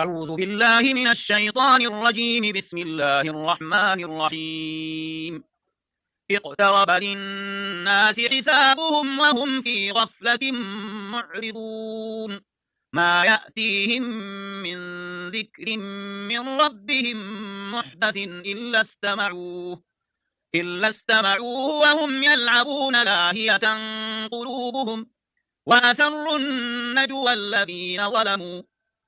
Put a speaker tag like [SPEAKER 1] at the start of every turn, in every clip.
[SPEAKER 1] أعوذ بالله من الشيطان الرجيم. بسم الله الرحمن الرحيم. اقترب للناس حسابهم وهم في غفلة معرضون. ما يأتيهم من ذكر من ربهم محدث إلا استمعوه إلا استمعوه وهم يلعبون لاهية قلوبهم. وأسروا النجوى الذين ظلموا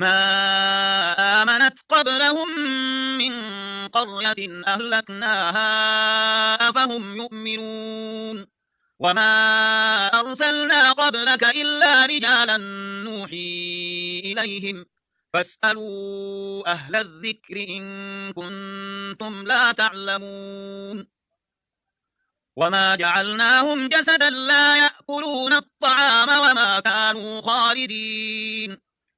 [SPEAKER 1] ما آمنت قبلهم من قرية أهلكناها أفهم يؤمنون وما أرسلنا قبلك إلا رجالا نوحي إليهم فاسألوا أهل الذكر إن كنتم لا تعلمون وما جعلناهم جسدا لا يأكلون الطعام وما كانوا خالدين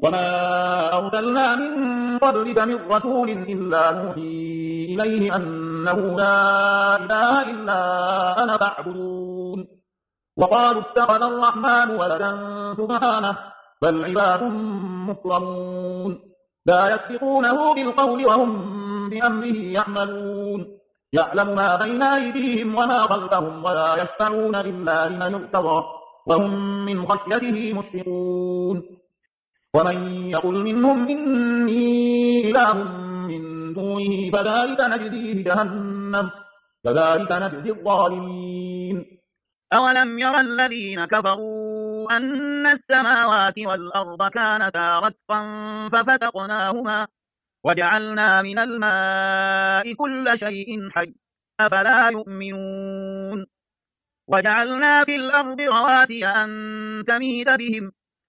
[SPEAKER 2] وما أرسلنا من قبلك من رسول إلا نوحي إليه أنه لا إله إلا أنا فاعبدون وقالوا اتخذ الرحمن ولدا سبحانه بل عباد مكرمون لا يسبقونه بالقول وهم بأمره يعملون يعلم ما بين أيديهم وما خلفهم ولا يشفعون إلا لمن ارتضى وهم من خشيته مشفقون ومن يقل منهم إني إله من دونه فذلك نجزيه جهنم كذلك نجزي الظالمين.
[SPEAKER 1] أولم يرى الذين كفروا أن السماوات والأرض كانتا رتقا ففتقناهما وجعلنا من الماء كل شيء حي أفلا يؤمنون؟ وجعلنا في الأرض رواسي أن تميد بهم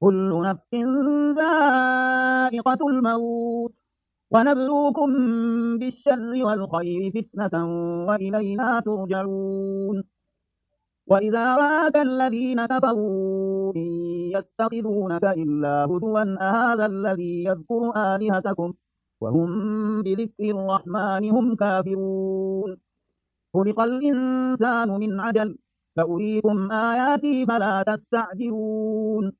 [SPEAKER 1] كل نفس ذائقة الموت ونبلوكم بالشر والخير فتنة وإلينا ترجعون. وإذا رآك الذين كفروا إن يتخذونك إلا هدوا أهذا الذي يذكر آلهتكم؟ وهم بذكر الرحمن هم كافرون. خلق الإنسان من عجل سأريكم آياتي فلا تستعجلون.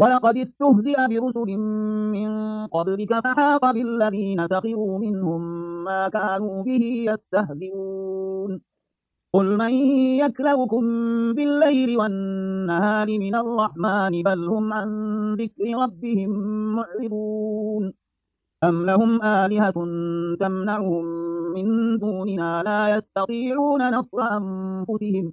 [SPEAKER 1] ولقد استهزئ برسل من قبلك فحاق بالذين سخروا منهم ما كانوا به يستهزئون. قل من يكلؤكم بالليل والنهار من الرحمن بل هم عن ذكر ربهم معرضون. أم لهم آلهة تمنعهم من دوننا لا يستطيعون نصر أنفسهم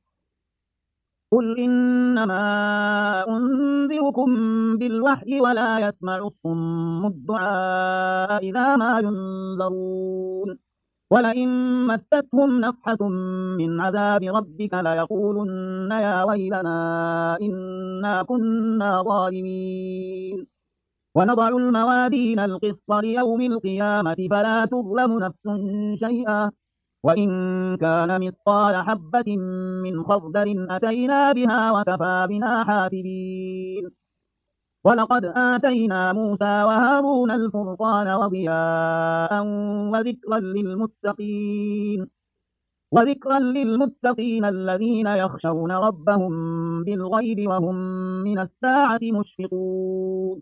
[SPEAKER 1] قل إنما أنذركم بالوحي ولا يسمع الصم الدعاء إذا ما ينذرون ولئن مستهم نفحة من عذاب ربك ليقولن يا ويلنا إنا كنا ظالمين ونضع الموادين القسط ليوم القيامة فلا تظلم نفس شيئا وإن كان مثقال حبة من خردل أتينا بها وكفى بنا حافظين ولقد آتينا موسى وهارون الفرقان وضياء وذكرا للمتقين. وذكرا للمتقين الذين يخشون ربهم بالغيب وهم من الساعة مشفقون.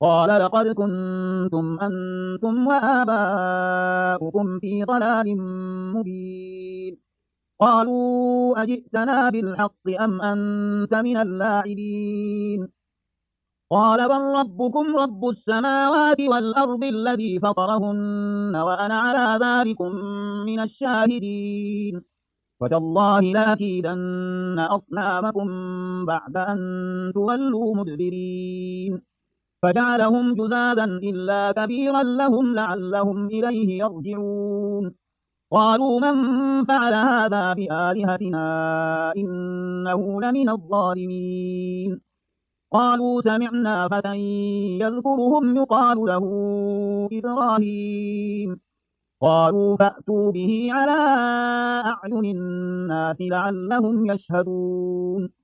[SPEAKER 1] قال لقد كنتم أنتم وآباؤكم في ضلال مبين. قالوا أجئتنا بالحق أم أنت من اللاعبين؟ قال بل ربكم رب السماوات والأرض الذي فطرهن وأنا على ذلك من الشاهدين. وتالله لأكيدن أصنامكم بعد أن تولوا مدبرين. فجعلهم جذاذا إلا كبيرا لهم لعلهم إليه يرجعون. قالوا من فعل هذا بآلهتنا إنه لمن الظالمين. قالوا سمعنا فتى يذكرهم يقال له إبراهيم. قالوا فأتوا به على أعين الناس لعلهم يشهدون.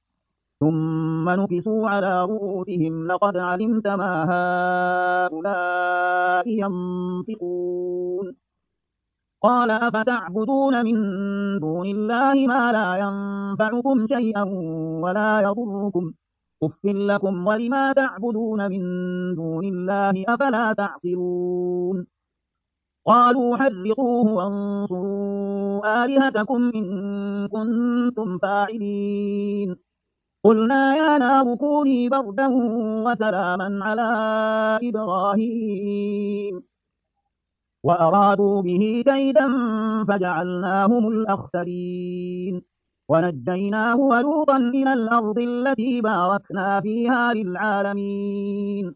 [SPEAKER 1] ثم نكسوا على رؤوسهم لقد علمت ما هؤلاء ينطقون قال أفتعبدون من دون الله ما لا ينفعكم شيئا ولا يضركم أف لكم ولما تعبدون من دون الله أفلا تعقلون قالوا حرقوه وانصروا آلهتكم إن كنتم فاعلين قلنا يا نار كوني بردا وسلاما على إبراهيم. وأرادوا به كيدا فجعلناهم الأخسرين. ونجيناه ولوطا إلى الأرض التي باركنا فيها للعالمين.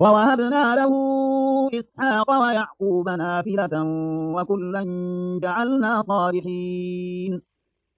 [SPEAKER 1] ووهبنا له إسحاق ويعقوب نافلة وكلا جعلنا صالحين.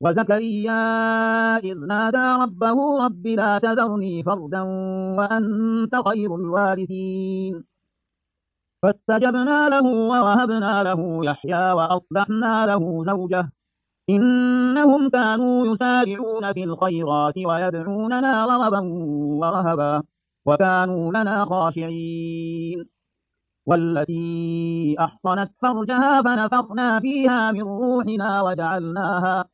[SPEAKER 1] وزكريا إذ نادى ربه رب لا تذرني فردا وأنت خير الوارثين. فاستجبنا له ووهبنا له يحيى وأصلحنا له زوجه. إنهم كانوا يسارعون في الخيرات ويدعوننا رغبا ورهبا وكانوا لنا خاشعين. والتي أحصنت فرجها فنفخنا فيها من روحنا وجعلناها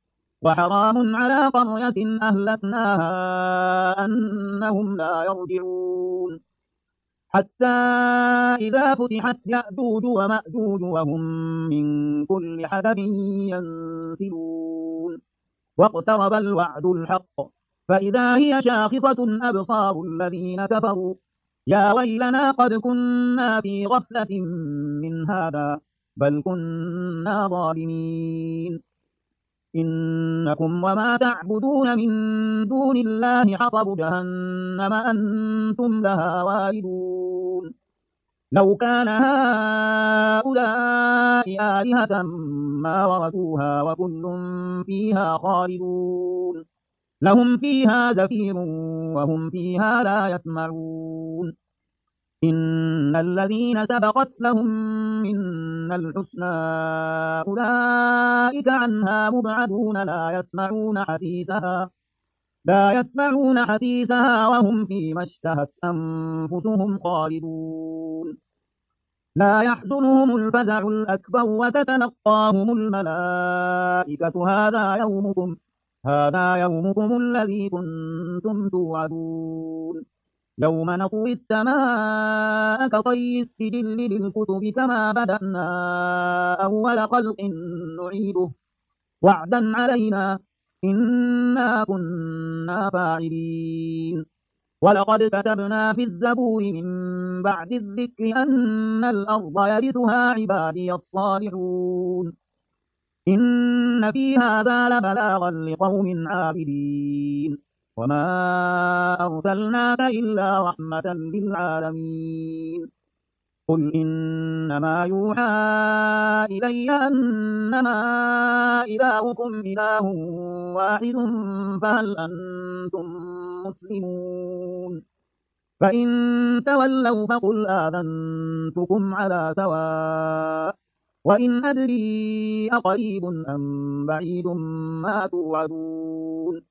[SPEAKER 1] وحرام على قرية أهلكناها أنهم لا يرجعون. حتى إذا فتحت يأجوج ومأجوج وهم من كل حدب ينسلون. واقترب الوعد الحق. فإذا هي شاخصة أبصار الذين كفروا. يا ويلنا قد كنا في غفلة من هذا بل كنا ظالمين. إنكم وما تعبدون من دون الله حصب جهنم أنتم لها واردون. لو كان هؤلاء آلهة ما ورثوها وكل فيها خالدون. لهم فيها زفير وهم فيها لا يسمعون. إن الذين سبقت لهم من الحسنى أولئك عنها مبعدون لا يسمعون حسيسها لا يسمعون حسيسها وهم فيما اشتهت أنفسهم خالدون. لا يحزنهم الفزع الأكبر وتتلقاهم الملائكة هذا يومكم هذا يومكم الذي كنتم توعدون. يوم نطوي السماء كطي السجل للكتب كما بدأنا أول خلق نعيده. وعدا علينا إنا كنا فاعلين. ولقد كتبنا في الزبور من بعد الذكر أن الأرض يرثها عبادي الصالحون. إن في هذا لبلاغا لقوم عابدين. وما أرسلناك إلا رحمة للعالمين. قل إنما يوحى إلي أنما إلهكم إله واحد فهل أنتم مسلمون؟ فإن تولوا فقل آذنتكم على سواء. وإن أدري أقريب أم بعيد ما توعدون.